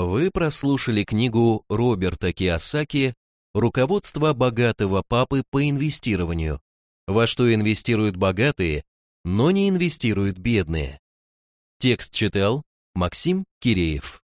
Вы прослушали книгу Роберта Киосаки «Руководство богатого папы по инвестированию. Во что инвестируют богатые, но не инвестируют бедные». Текст читал Максим Киреев.